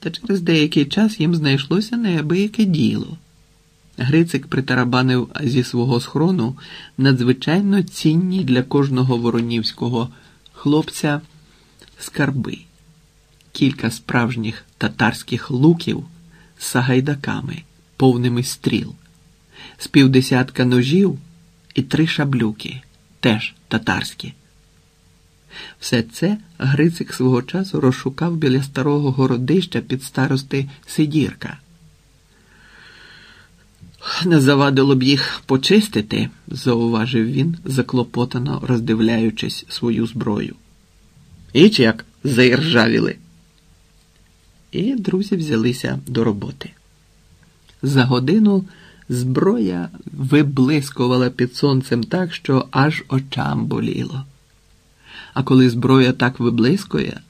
Та через деякий час їм знайшлося неабияке діло. Грицик притарабанив зі свого схрону надзвичайно цінні для кожного воронівського хлопця скарби, кілька справжніх татарських луків з сагайдаками, повними стріл, з півдесятка ножів і три шаблюки, теж татарські. Все це Грицик свого часу розшукав біля старого городища під старости Сидірка. Не завадило б їх почистити, зауважив він, заклопотано роздивляючись свою зброю. Іч як заіржавіли. І друзі взялися до роботи. За годину зброя виблискувала під сонцем так, що аж очам боліло. А коли зброя так виблискує,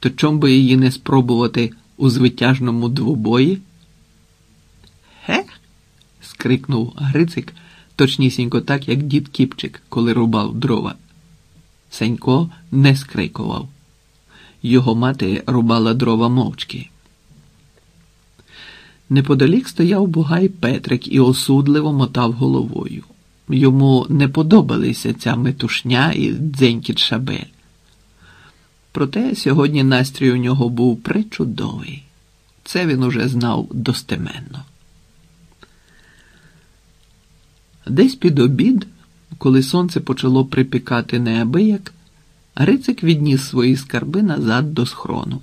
то чом би її не спробувати у звитяжному двобої? Ге? скрикнув Грицик, точнісінько так, як дід Кіпчик, коли рубав дрова. Сенько не скрикував. Його мати рубала дрова мовчки. Неподалік стояв бугай Петрик і осудливо мотав головою. Йому не подобалися ця метушня і дзенькіт шабель. Проте сьогодні настрій у нього був причудовий. Це він уже знав достеменно. Десь під обід, коли сонце почало припікати неабияк, Грицик відніс свої скарби назад до схрону.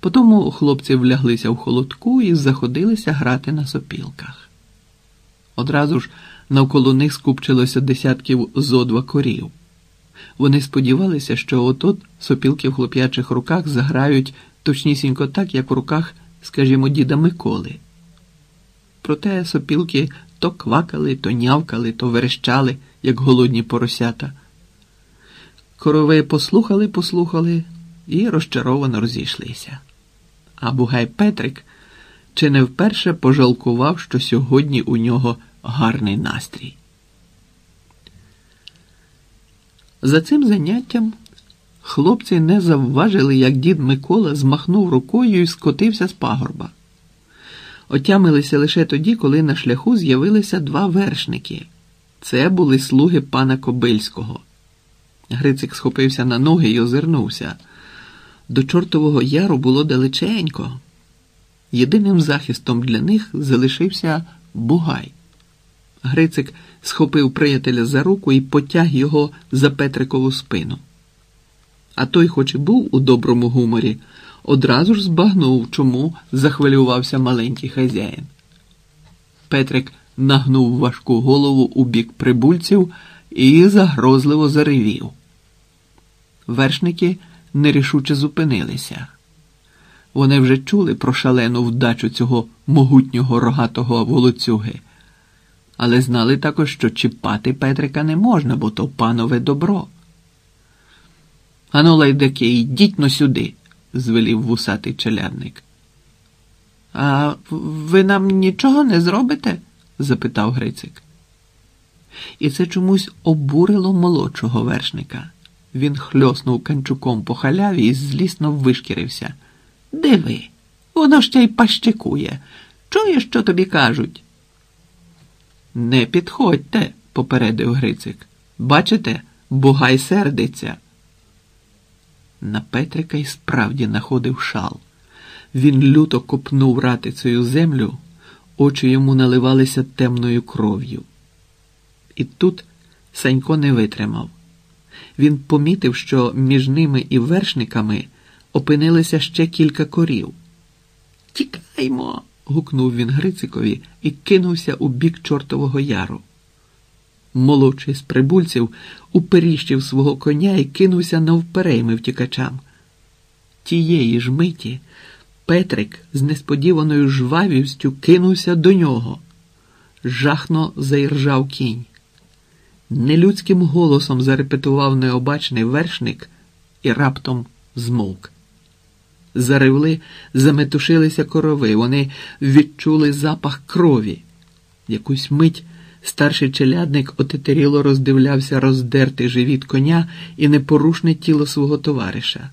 Потому хлопці вляглися в холодку і заходилися грати на сопілках. Одразу ж навколо них скупчилося десятків зо два корів. Вони сподівалися, що отот сопілки в хлоп'ячих руках заграють точнісінько так, як в руках, скажімо, діда Миколи. Проте сопілки то квакали, то нявкали, то верещали, як голодні поросята. Корови послухали, послухали і розчаровано розійшлися. А Бугай Петрик чи не вперше пожалкував, що сьогодні у нього гарний настрій. За цим заняттям хлопці не завважили, як дід Микола змахнув рукою і скотився з пагорба. Отямилися лише тоді, коли на шляху з'явилися два вершники. Це були слуги пана Кобильського. Грицик схопився на ноги і озирнувся. До Чортового яру було далеченько. Єдиним захистом для них залишився Бугай. Грицик схопив приятеля за руку і потяг його за Петрикову спину. А той, хоч і був у доброму гуморі, одразу ж збагнув, чому захвилювався маленький хазяїн. Петрик нагнув важку голову у бік прибульців і загрозливо заревів. Вершники нерішуче зупинилися. Вони вже чули про шалену вдачу цього могутнього рогатого волоцюги, але знали також, що чіпати Петрика не можна, бо то панове добро. Ану, лайдаки, йдіть но сюди, звелів вусатий челядник. А ви нам нічого не зробите? запитав Грицик. І це чомусь обурило молодшого вершника. Він хльоснув канчуком по халяві і злісно вишкірився. Диви, воно ще й пащикує. Чуєш, що тобі кажуть? Не підходьте, попередив Грицик. Бачите, бугай сердиться. На Петрика й справді находив шал. Він люто копнув ратицею землю, очі йому наливалися темною кров'ю. І тут Санько не витримав. Він помітив, що між ними і вершниками опинилися ще кілька корів. Тікаймо. Гукнув він Грицикові і кинувся у бік Чортового яру. Молодший з прибульців уперіщив свого коня і кинувся навперейми втікачам. Тієї ж миті Петрик з несподіваною жвавістю кинувся до нього. Жахно заіржав кінь. Нелюдським голосом зарепетував необачний вершник і раптом змовк. Заревли, заметушилися корови, вони відчули запах крові. Якусь мить старший челядник отетеріло роздивлявся роздертий живіт коня і непорушне тіло свого товариша.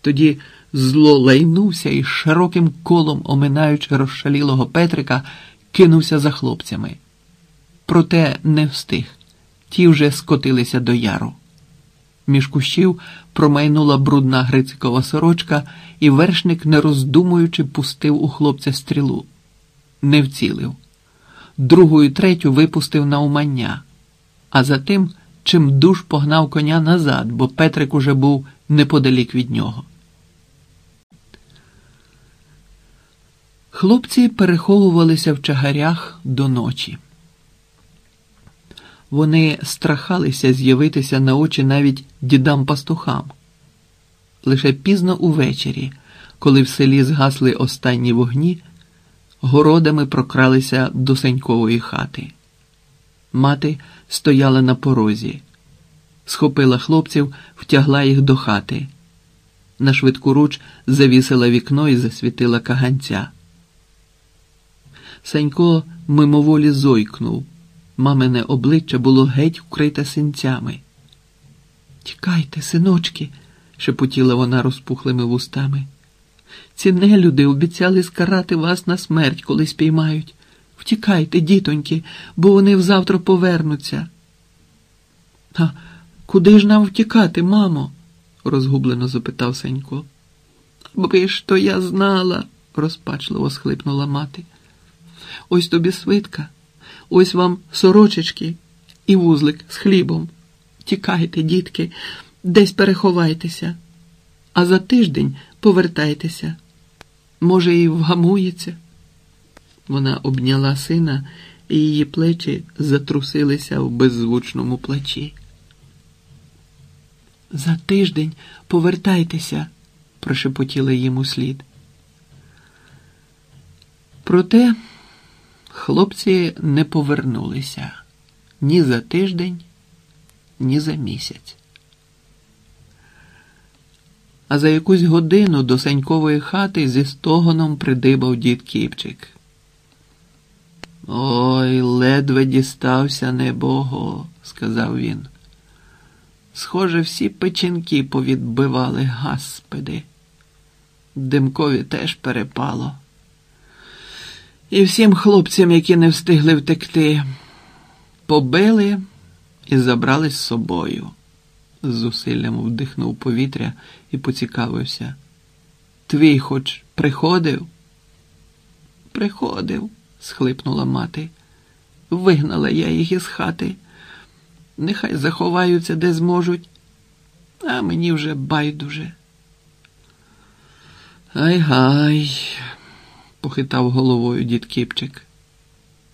Тоді зло лайнувся і широким колом, оминаючи розшалілого Петрика, кинувся за хлопцями. Проте не встиг. Ті вже скотилися до яру. Між кущів промайнула брудна Грицикова сорочка, і вершник, не роздумуючи, пустив у хлопця стрілу. Не вцілив. Другу третю випустив на умання, а затим чим душ погнав коня назад, бо Петрик уже був неподалік від нього. Хлопці переховувалися в чагарях до ночі. Вони страхалися з'явитися на очі навіть дідам-пастухам. Лише пізно увечері, коли в селі згасли останні вогні, городами прокралися до Сенькової хати. Мати стояла на порозі, схопила хлопців, втягла їх до хати. На швидку руч завісила вікно і засвітила каганця. Санько мимоволі зойкнув. Мамине обличчя було геть вкрите синцями. Тікайте, синочки, шепотіла вона розпухлими вустами. Ці нелюди обіцяли скарати вас на смерть, коли спіймають. Втікайте, дітоньки, бо вони взавтра повернуться. А куди ж нам втікати, мамо? розгублено запитав Сенько. Аби ж то я знала, розпачливо схлипнула мати. Ось тобі свитка, ось вам сорочечки і вузлик з хлібом. Тікайте, дітки, десь переховайтеся, а за тиждень повертайтеся. Може, і вгамується. Вона обняла сина, і її плечі затрусилися в беззвучному плачі. За тиждень повертайтеся, прошепотіла їм услід. Проте хлопці не повернулися ні за тиждень, ні за місяць. А за якусь годину до Санькової хати зі стогоном придибав дід Кіпчик. Ой, ледве дістався небого, сказав він. Схоже, всі печінки повідбивали, гаспеди. Димкові теж перепало. І всім хлопцям, які не встигли втекти, побили і забрали з собою. З зусиллям вдихнув повітря і поцікавився. Твій хоч приходив? Приходив, схлипнула мати. Вигнала я їх із хати. Нехай заховаються, де зможуть, а мені вже байдуже. Ай гай, похитав головою дід Кіпчик.